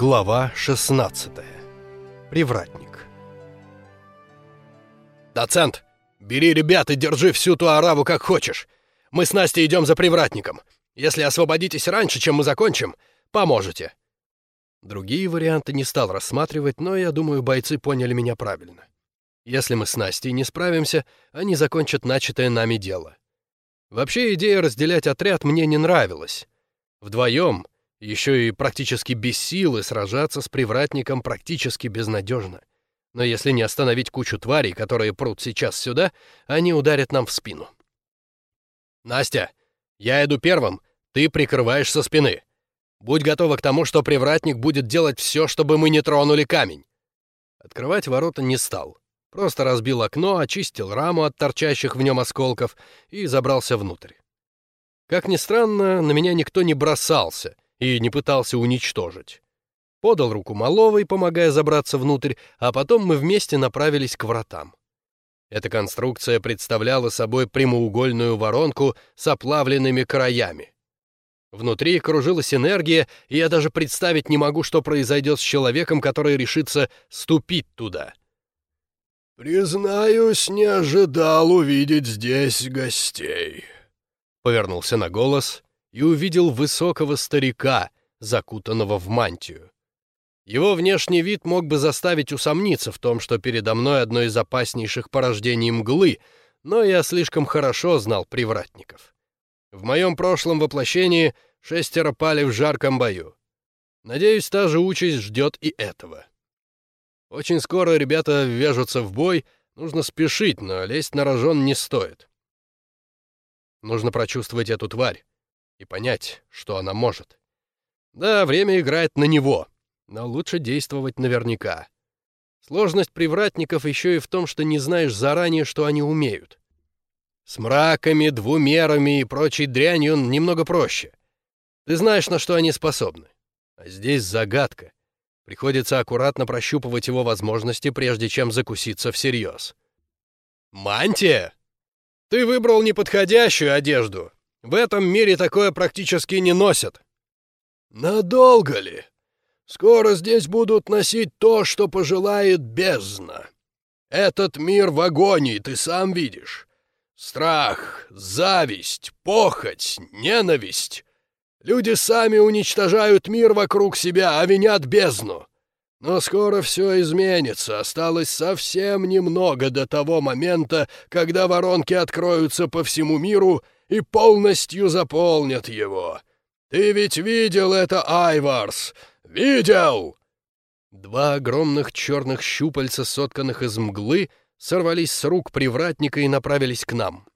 Глава 16. Привратник. «Доцент, бери ребят и держи всю ту ораву как хочешь. Мы с Настей идем за привратником. Если освободитесь раньше, чем мы закончим, поможете». Другие варианты не стал рассматривать, но, я думаю, бойцы поняли меня правильно. Если мы с Настей не справимся, они закончат начатое нами дело. Вообще, идея разделять отряд мне не нравилась. Вдвоем еще и практически без силы сражаться с привратником практически безнадежно. Но если не остановить кучу тварей, которые прут сейчас сюда, они ударят нам в спину. «Настя, я иду первым, ты прикрываешь со спины. Будь готова к тому, что привратник будет делать все, чтобы мы не тронули камень». Открывать ворота не стал. Просто разбил окно, очистил раму от торчащих в нем осколков и забрался внутрь. Как ни странно, на меня никто не бросался — и не пытался уничтожить. Подал руку Маловой, помогая забраться внутрь, а потом мы вместе направились к вратам. Эта конструкция представляла собой прямоугольную воронку с оплавленными краями. Внутри кружилась энергия, и я даже представить не могу, что произойдет с человеком, который решится ступить туда. «Признаюсь, не ожидал увидеть здесь гостей», — повернулся на голос и увидел высокого старика, закутанного в мантию. Его внешний вид мог бы заставить усомниться в том, что передо мной одно из опаснейших порождений мглы, но я слишком хорошо знал привратников. В моем прошлом воплощении шестеро пали в жарком бою. Надеюсь, та же участь ждет и этого. Очень скоро ребята ввяжутся в бой, нужно спешить, но лезть на рожон не стоит. Нужно прочувствовать эту тварь, и понять, что она может. Да, время играет на него, но лучше действовать наверняка. Сложность привратников еще и в том, что не знаешь заранее, что они умеют. С мраками, двумерами и прочей дрянью немного проще. Ты знаешь, на что они способны. А здесь загадка. Приходится аккуратно прощупывать его возможности, прежде чем закуситься всерьез. «Мантия? Ты выбрал неподходящую одежду. В этом мире такое практически не носят. Надолго ли? Скоро здесь будут носить то, что пожелает бездна. Этот мир в агонии, ты сам видишь. Страх, зависть, похоть, ненависть. Люди сами уничтожают мир вокруг себя, а винят бездну. Но скоро все изменится, осталось совсем немного до того момента, когда воронки откроются по всему миру — и полностью заполнят его. Ты ведь видел это, Айварс? Видел!» Два огромных черных щупальца, сотканных из мглы, сорвались с рук привратника и направились к нам.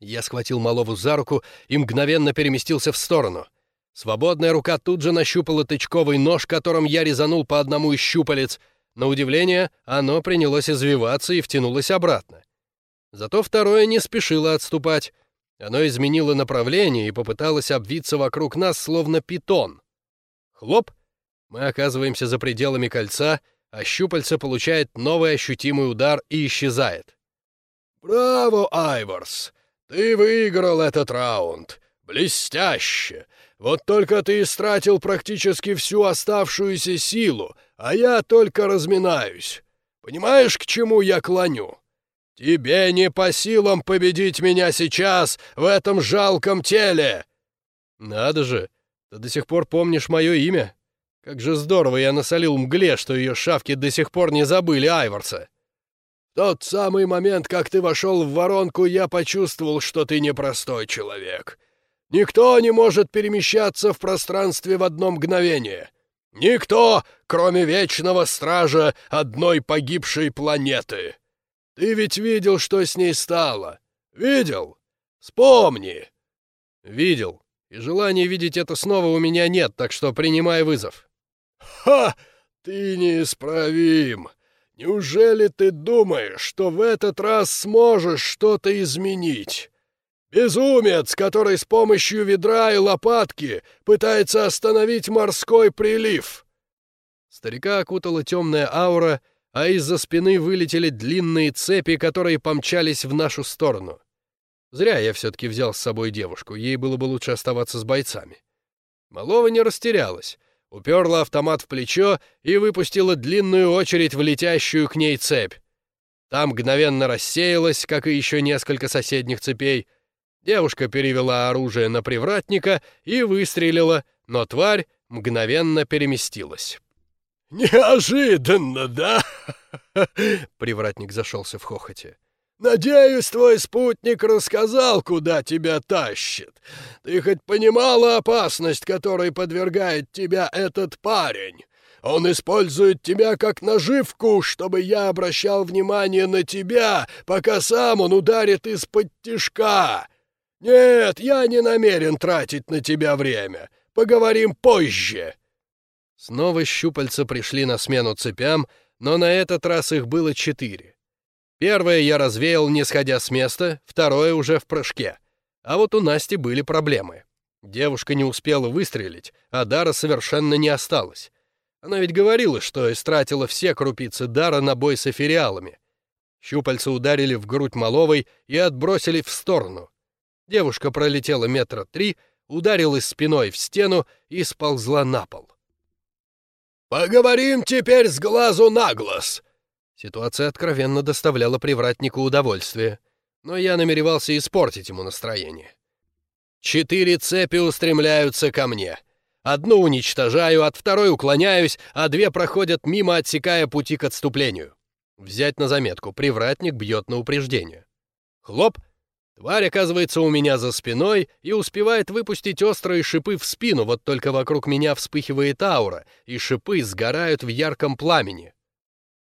Я схватил Малову за руку и мгновенно переместился в сторону. Свободная рука тут же нащупала тычковый нож, которым я резанул по одному из щупалец. На удивление, оно принялось извиваться и втянулось обратно. Зато второе не спешило отступать. Оно изменило направление и попыталось обвиться вокруг нас, словно питон. Хлоп! Мы оказываемся за пределами кольца, а щупальце получает новый ощутимый удар и исчезает. «Браво, Айворс! Ты выиграл этот раунд! Блестяще! Вот только ты истратил практически всю оставшуюся силу, а я только разминаюсь. Понимаешь, к чему я клоню?» «Тебе не по силам победить меня сейчас в этом жалком теле!» «Надо же! Ты до сих пор помнишь мое имя? Как же здорово я насолил мгле, что ее шавки до сих пор не забыли Айворса!» «В тот самый момент, как ты вошел в воронку, я почувствовал, что ты непростой человек. Никто не может перемещаться в пространстве в одно мгновение. Никто, кроме Вечного Стража одной погибшей планеты!» Ты ведь видел, что с ней стало? Видел? Вспомни!» «Видел. И желания видеть это снова у меня нет, так что принимай вызов». «Ха! Ты неисправим! Неужели ты думаешь, что в этот раз сможешь что-то изменить?» Безумец, который с помощью ведра и лопатки пытается остановить морской прилив!» Старика окутала темная аура, а из-за спины вылетели длинные цепи, которые помчались в нашу сторону. Зря я все-таки взял с собой девушку, ей было бы лучше оставаться с бойцами. Малова не растерялась. уперла автомат в плечо и выпустила длинную очередь в летящую к ней цепь. Там мгновенно рассеялась, как и еще несколько соседних цепей. Девушка перевела оружие на привратника и выстрелила, но тварь мгновенно переместилась. «Неожиданно, да?» Привратник зашелся в хохоте. «Надеюсь, твой спутник рассказал, куда тебя тащит. Ты хоть понимала опасность, которой подвергает тебя этот парень? Он использует тебя как наживку, чтобы я обращал внимание на тебя, пока сам он ударит из-под тишка. Нет, я не намерен тратить на тебя время. Поговорим позже». Снова щупальца пришли на смену цепям, но на этот раз их было четыре. Первое я развеял, не сходя с места, второе уже в прыжке. А вот у Насти были проблемы. Девушка не успела выстрелить, а дара совершенно не осталось. Она ведь говорила, что истратила все крупицы дара на бой с эфириалами. Щупальца ударили в грудь Маловой и отбросили в сторону. Девушка пролетела метра три, ударилась спиной в стену и сползла на пол. «Поговорим теперь с глазу на глаз!» Ситуация откровенно доставляла привратнику удовольствие, но я намеревался испортить ему настроение. Четыре цепи устремляются ко мне. Одну уничтожаю, от второй уклоняюсь, а две проходят мимо, отсекая пути к отступлению. Взять на заметку, привратник бьет на упреждение. Хлоп! Тварь оказывается у меня за спиной и успевает выпустить острые шипы в спину, вот только вокруг меня вспыхивает аура, и шипы сгорают в ярком пламени.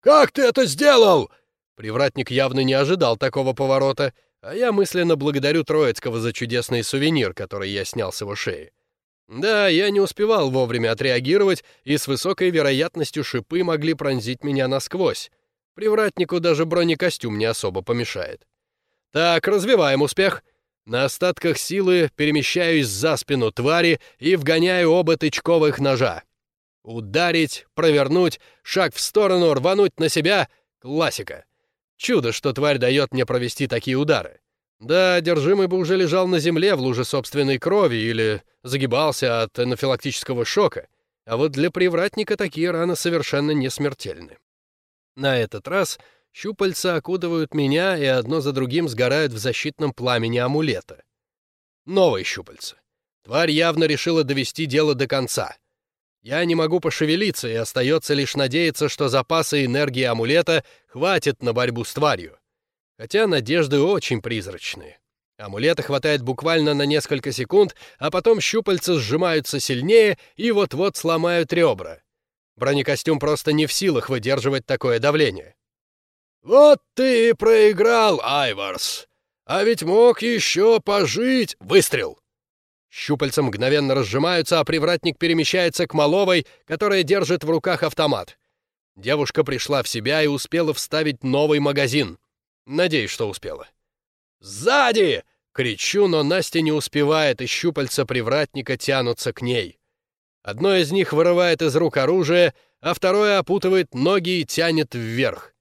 «Как ты это сделал?» Привратник явно не ожидал такого поворота, а я мысленно благодарю Троицкого за чудесный сувенир, который я снял с его шеи. Да, я не успевал вовремя отреагировать, и с высокой вероятностью шипы могли пронзить меня насквозь. Привратнику даже бронекостюм не особо помешает. Так, развиваем успех. На остатках силы перемещаюсь за спину твари и вгоняю оба тычковых ножа. Ударить, провернуть, шаг в сторону, рвануть на себя — классика. Чудо, что тварь дает мне провести такие удары. Да, одержимый бы уже лежал на земле в луже собственной крови или загибался от анафилактического шока, а вот для привратника такие раны совершенно не смертельны. На этот раз щупальца окутывают меня и одно за другим сгорают в защитном пламени амулета. Новые щупальца. Тварь явно решила довести дело до конца. Я не могу пошевелиться, и остается лишь надеяться, что запасы энергии амулета хватит на борьбу с тварью. Хотя надежды очень призрачные. Амулета хватает буквально на несколько секунд, а потом щупальца сжимаются сильнее и вот-вот сломают ребра. Бронекостюм просто не в силах выдерживать такое давление. «Вот ты и проиграл, Айварс! А ведь мог еще пожить!» Выстрел! Щупальца мгновенно разжимаются, а привратник перемещается к Маловой, которая держит в руках автомат. Девушка пришла в себя и успела вставить новый магазин. Надеюсь, что успела. «Сзади!» — кричу, но Настя не успевает, и щупальца привратника тянутся к ней. Одно из них вырывает из рук оружие, а второе опутывает ноги и тянет вверх.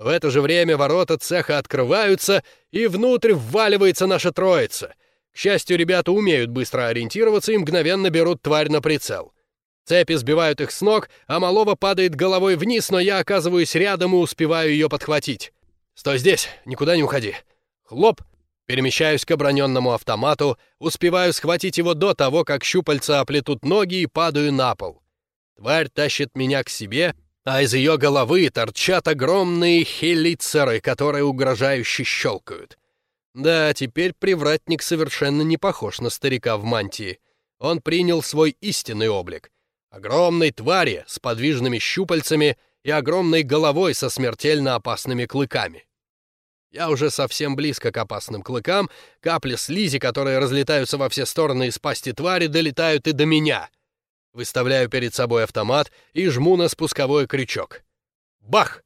В это же время ворота цеха открываются, и внутрь вваливается наша троица — к счастью, ребята умеют быстро ориентироваться и мгновенно берут тварь на прицел. Цепи сбивают их с ног, а Малова падает головой вниз, но я оказываюсь рядом и успеваю ее подхватить. «Стой здесь, никуда не уходи!» Хлоп! Перемещаюсь к оброненному автомату, успеваю схватить его до того, как щупальца оплетут ноги и падаю на пол. Тварь тащит меня к себе, а из ее головы торчат огромные хелицеры, которые угрожающе щелкают. Да, теперь привратник совершенно не похож на старика в мантии. Он принял свой истинный облик. Огромной твари с подвижными щупальцами и огромной головой со смертельно опасными клыками. Я уже совсем близко к опасным клыкам, капли слизи, которые разлетаются во все стороны из пасти твари, долетают и до меня. Выставляю перед собой автомат и жму на спусковой крючок. Бах!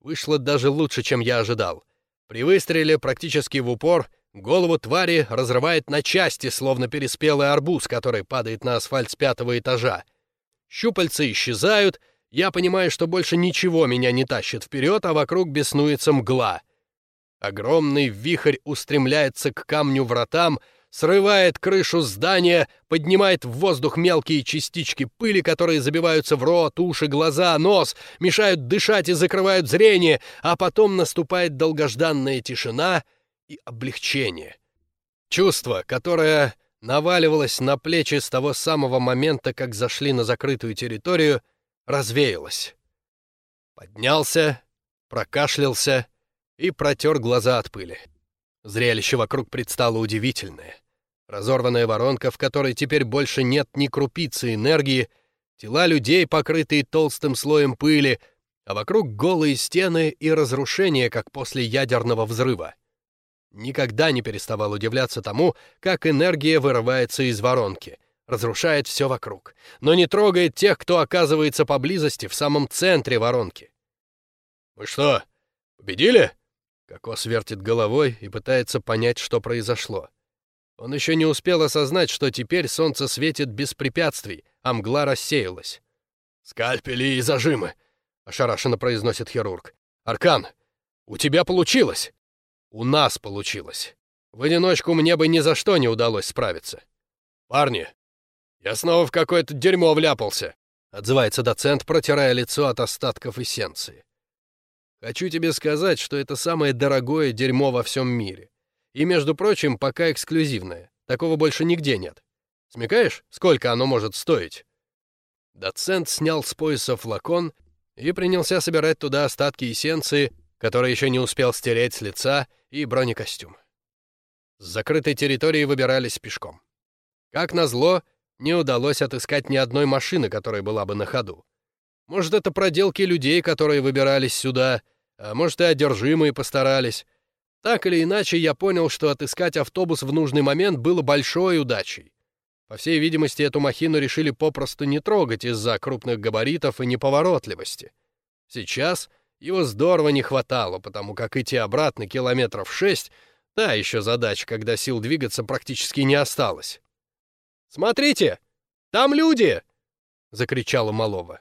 Вышло даже лучше, чем я ожидал. При выстреле практически в упор голову твари разрывает на части, словно переспелый арбуз, который падает на асфальт с пятого этажа. Щупальца исчезают, я понимаю, что больше ничего меня не тащит вперед, а вокруг беснуется мгла. Огромный вихрь устремляется к камню вратам, срывает крышу здания, поднимает в воздух мелкие частички пыли, которые забиваются в рот, уши, глаза, нос, мешают дышать и закрывают зрение, а потом наступает долгожданная тишина и облегчение. Чувство, которое наваливалось на плечи с того самого момента, как зашли на закрытую территорию, развеялось. Поднялся, прокашлялся и протер глаза от пыли. Зрелище вокруг предстало удивительное. Разорванная воронка, в которой теперь больше нет ни крупицы энергии, тела людей, покрытые толстым слоем пыли, а вокруг голые стены и разрушения, как после ядерного взрыва. Никогда не переставал удивляться тому, как энергия вырывается из воронки, разрушает все вокруг, но не трогает тех, кто оказывается поблизости в самом центре воронки. «Мы что, победили?» Кокос вертит головой и пытается понять, что произошло. Он еще не успел осознать, что теперь солнце светит без препятствий, а мгла рассеялась. «Скальпели и зажимы!» — ошарашенно произносит хирург. «Аркан, у тебя получилось!» «У нас получилось. В одиночку мне бы ни за что не удалось справиться». «Парни, я снова в какое-то дерьмо вляпался», — отзывается доцент, протирая лицо от остатков эссенции. Хочу тебе сказать, что это самое дорогое дерьмо во всем мире. И, между прочим, пока эксклюзивное. Такого больше нигде нет. Смекаешь, сколько оно может стоить?» Доцент снял с пояса флакон и принялся собирать туда остатки эссенции, которые еще не успел стереть с лица, и бронекостюм. С закрытой территории выбирались пешком. Как назло, не удалось отыскать ни одной машины, которая была бы на ходу. Может, это проделки людей, которые выбирались сюда, а может, и одержимые постарались. Так или иначе, я понял, что отыскать автобус в нужный момент было большой удачей. По всей видимости, эту махину решили попросту не трогать из-за крупных габаритов и неповоротливости. Сейчас его здорово не хватало, потому как идти обратно километров шесть — та еще задача, когда сил двигаться практически не осталось. «Смотрите! Там люди!» — закричала Малова.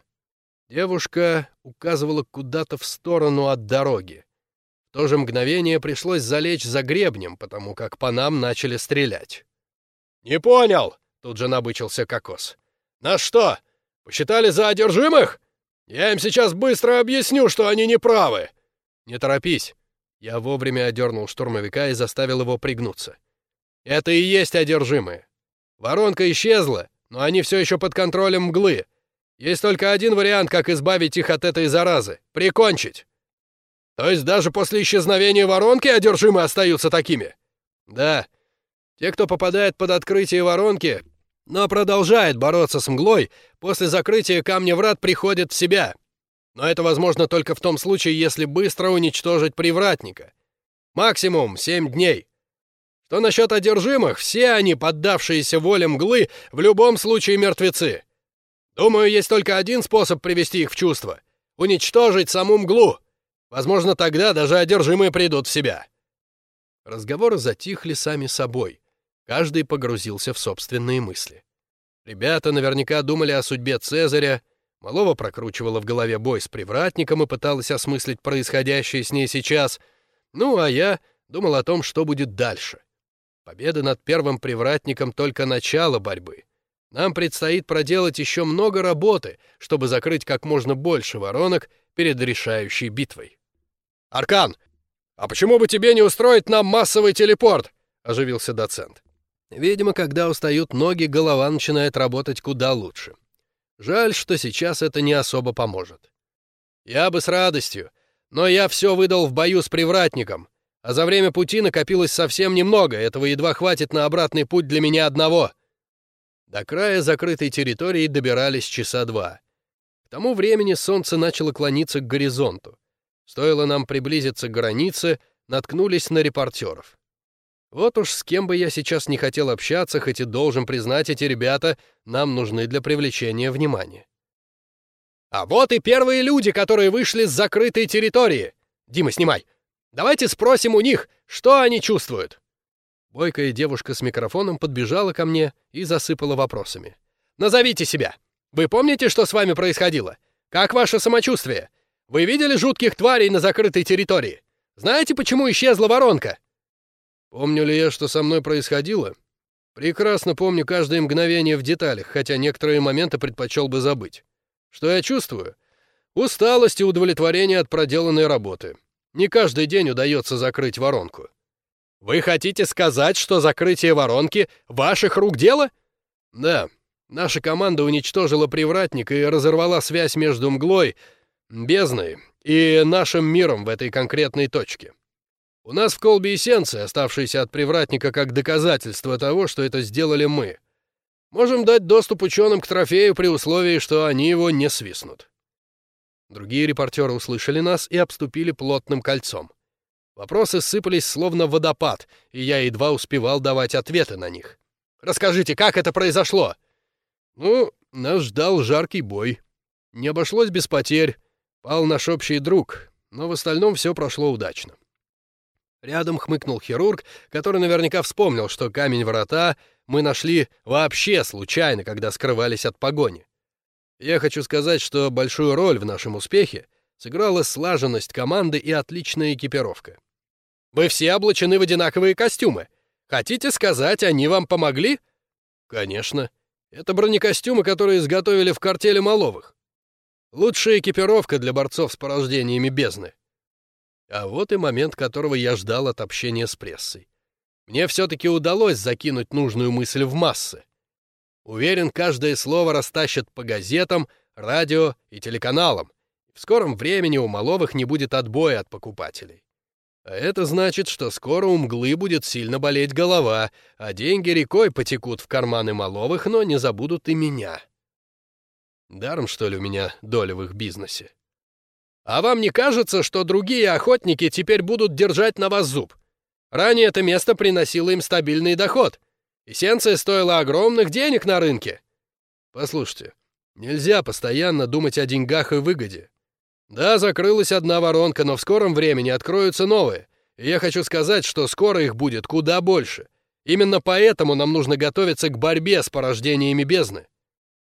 Девушка указывала куда-то в сторону от дороги. То же мгновение пришлось залечь за гребнем, потому как по нам начали стрелять. «Не понял!» — тут же набычился Кокос. «Нас что, посчитали за одержимых? Я им сейчас быстро объясню, что они неправы!» «Не торопись!» Я вовремя одернул штурмовика и заставил его пригнуться. «Это и есть одержимые. Воронка исчезла, но они все еще под контролем мглы, есть только один вариант, как избавить их от этой заразы — прикончить. То есть даже после исчезновения воронки одержимые остаются такими? Да. Те, кто попадает под открытие воронки, но продолжает бороться с мглой, после закрытия камня врат приходят в себя. Но это возможно только в том случае, если быстро уничтожить привратника. Максимум семь дней. Что насчет одержимых, все они, поддавшиеся воле мглы, в любом случае мертвецы. Думаю, есть только один способ привести их в чувство — уничтожить саму мглу. Возможно, тогда даже одержимые придут в себя». Разговоры затихли сами собой. Каждый погрузился в собственные мысли. Ребята наверняка думали о судьбе Цезаря, Малова прокручивала в голове бой с привратником и пыталась осмыслить происходящее с ней сейчас. Ну, а я думал о том, что будет дальше. Победа над первым привратником — только начало борьбы. Нам предстоит проделать еще много работы, чтобы закрыть как можно больше воронок перед решающей битвой. «Аркан, а почему бы тебе не устроить нам массовый телепорт?» — оживился доцент. Видимо, когда устают ноги, голова начинает работать куда лучше. Жаль, что сейчас это не особо поможет. Я бы с радостью, но я все выдал в бою с привратником, а за время пути накопилось совсем немного, этого едва хватит на обратный путь для меня одного. До края закрытой территории добирались часа два. К тому времени солнце начало клониться к горизонту. Стоило нам приблизиться к границе, наткнулись на репортеров. Вот уж с кем бы я сейчас не хотел общаться, хоть и должен признать, эти ребята нам нужны для привлечения внимания. А вот и первые люди, которые вышли с закрытой территории. Дима, снимай. Давайте спросим у них, что они чувствуют. Бойкая девушка с микрофоном подбежала ко мне и засыпала вопросами. «Назовите себя! Вы помните, что с вами происходило? Как ваше самочувствие? Вы видели жутких тварей на закрытой территории? Знаете, почему исчезла воронка?» Помню ли я, что со мной происходило? Прекрасно помню каждое мгновение в деталях, хотя некоторые моменты предпочел бы забыть. Что я чувствую? Усталость и удовлетворение от проделанной работы. Не каждый день удается закрыть воронку. Вы хотите сказать, что закрытие воронки ваших рук дело? Да. Наша команда уничтожила привратник и разорвала связь между мглой, бездной и нашим миром в этой конкретной точке. У нас в колбе эссенция, оставшаяся от привратника как доказательство того, что это сделали мы. Можем дать доступ ученым к трофею при условии, что они его не свистнут. Другие репортеры услышали нас и обступили плотным кольцом. Вопросы сыпались словно водопад, и я едва успевал давать ответы на них. «Расскажите, как это произошло?» «Ну, нас ждал жаркий бой. Не обошлось без потерь. Пал наш общий друг, но в остальном все прошло удачно». Рядом хмыкнул хирург, который наверняка вспомнил, что камень врата мы нашли вообще случайно, когда скрывались от погони. Я хочу сказать, что большую роль в нашем успехе сыграла слаженность команды и отличная экипировка. Вы все облачены в одинаковые костюмы. Хотите сказать, они вам помогли? Конечно. Это бронекостюмы, которые изготовили в картеле Маловых. Лучшая экипировка для борцов с порождениями бездны. А вот и момент, которого я ждал от общения с прессой. Мне все-таки удалось закинуть нужную мысль в массы. Уверен, каждое слово растащат по газетам, радио и телеканалам. В скором времени у Маловых не будет отбоя от покупателей. А это значит, что скоро у мглы будет сильно болеть голова, а деньги рекой потекут в карманы Маловых, но не забудут и меня. Даром, что ли, у меня доля в их бизнесе? А вам не кажется, что другие охотники теперь будут держать на вас зуб? Ранее это место приносило им стабильный доход — Эссенция стоила огромных денег на рынке. Послушайте, нельзя постоянно думать о деньгах и выгоде. Да, закрылась одна воронка, но в скором времени откроются новые. И я хочу сказать, что скоро их будет куда больше. Именно поэтому нам нужно готовиться к борьбе с порождениями бездны.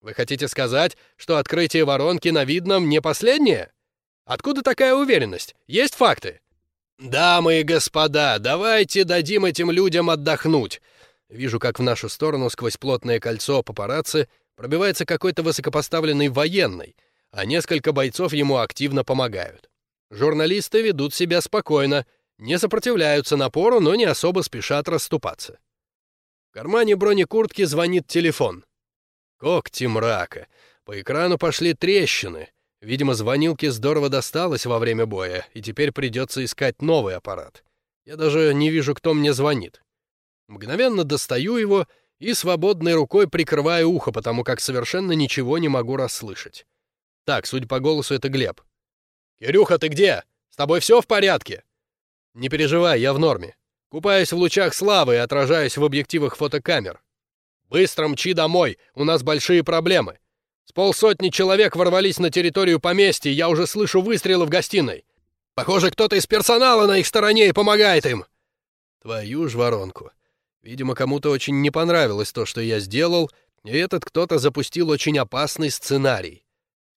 Вы хотите сказать, что открытие воронки на видном не последнее? Откуда такая уверенность? Есть факты? Дамы и господа, давайте дадим этим людям отдохнуть. Вижу, как в нашу сторону сквозь плотное кольцо папарацци пробивается какой-то высокопоставленный военный, а несколько бойцов ему активно помогают. Журналисты ведут себя спокойно, не сопротивляются напору, но не особо спешат расступаться. В кармане бронекуртки звонит телефон. Когти мрака. По экрану пошли трещины. Видимо, звонилке здорово досталось во время боя, и теперь придется искать новый аппарат. Я даже не вижу, кто мне звонит. Мгновенно достаю его и свободной рукой прикрываю ухо, потому как совершенно ничего не могу расслышать. Так, судя по голосу, это Глеб. «Кирюха, ты где? С тобой все в порядке?» «Не переживай, я в норме. Купаюсь в лучах славы и отражаюсь в объективах фотокамер. Быстро мчи домой, у нас большие проблемы. С полсотни человек ворвались на территорию поместья, я уже слышу выстрелы в гостиной. Похоже, кто-то из персонала на их стороне и помогает им». Твою ж воронку. Видимо, кому-то очень не понравилось то, что я сделал, и этот кто-то запустил очень опасный сценарий.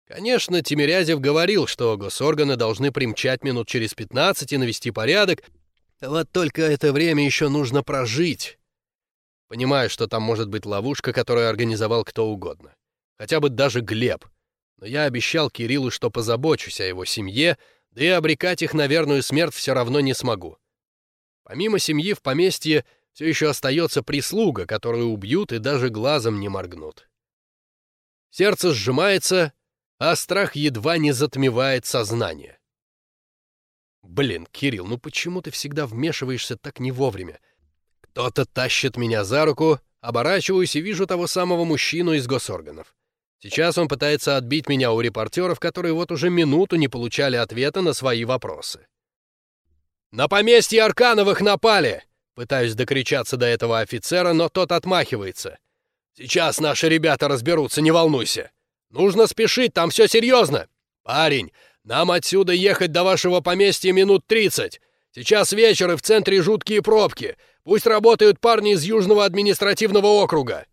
Конечно, Тимирязев говорил, что госорганы должны примчать минут через 15 и навести порядок, вот только это время еще нужно прожить. Понимаю, что там может быть ловушка, которую организовал кто угодно. Хотя бы даже Глеб. Но я обещал Кириллу, что позабочусь о его семье, да и обрекать их на верную смерть все равно не смогу. Помимо семьи в поместье все еще остается прислуга, которую убьют и даже глазом не моргнут. Сердце сжимается, а страх едва не затмевает сознание. Блин, Кирилл, ну почему ты всегда вмешиваешься так не вовремя? Кто-то тащит меня за руку, оборачиваюсь и вижу того самого мужчину из госорганов. Сейчас он пытается отбить меня у репортеров, которые вот уже минуту не получали ответа на свои вопросы. «На поместье Аркановых напали!» Пытаюсь докричаться до этого офицера, но тот отмахивается. «Сейчас наши ребята разберутся, не волнуйся. Нужно спешить, там все серьезно. Парень, нам отсюда ехать до вашего поместья минут тридцать. Сейчас вечер и в центре жуткие пробки. Пусть работают парни из Южного административного округа».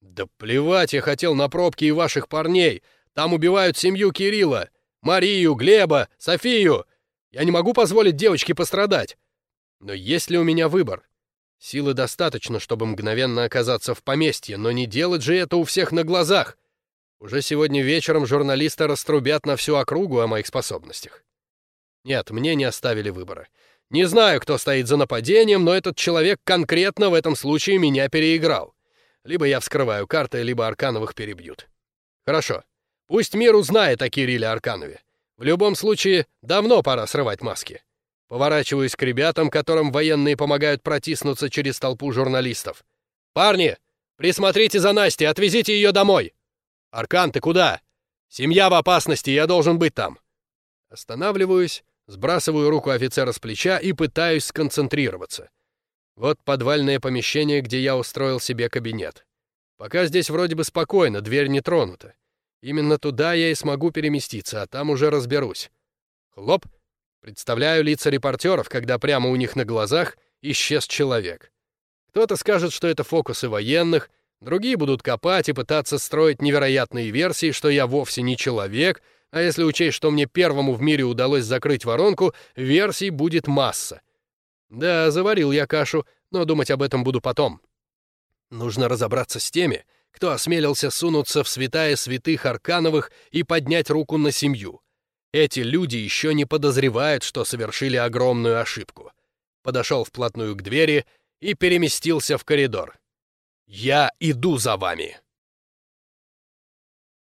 «Да плевать я хотел на пробки и ваших парней. Там убивают семью Кирилла, Марию, Глеба, Софию. Я не могу позволить девочке пострадать. Но есть ли у меня выбор? Силы достаточно, чтобы мгновенно оказаться в поместье, но не делать же это у всех на глазах. Уже сегодня вечером журналисты раструбят на всю округу о моих способностях. Нет, мне не оставили выбора. Не знаю, кто стоит за нападением, но этот человек конкретно в этом случае меня переиграл. Либо я вскрываю карты, либо Аркановых перебьют. Хорошо. Пусть мир узнает о Кирилле Арканове. В любом случае, давно пора срывать маски. Поворачиваюсь к ребятам, которым военные помогают протиснуться через толпу журналистов. «Парни, присмотрите за Настей, отвезите ее домой!» «Аркан, ты куда?» «Семья в опасности, я должен быть там!» Останавливаюсь, сбрасываю руку офицера с плеча и пытаюсь сконцентрироваться. Вот подвальное помещение, где я устроил себе кабинет. Пока здесь вроде бы спокойно, дверь не тронута. Именно туда я и смогу переместиться, а там уже разберусь. Хлоп! Представляю лица репортеров, когда прямо у них на глазах исчез человек. Кто-то скажет, что это фокусы военных, другие будут копать и пытаться строить невероятные версии, что я вовсе не человек, а если учесть, что мне первому в мире удалось закрыть воронку, версий будет масса. Да, заварил я кашу, но думать об этом буду потом. Нужно разобраться с теми, кто осмелился сунуться в святая святых Аркановых и поднять руку на семью. Эти люди еще не подозревают, что совершили огромную ошибку. Подошел вплотную к двери и переместился в коридор. «Я иду за вами!»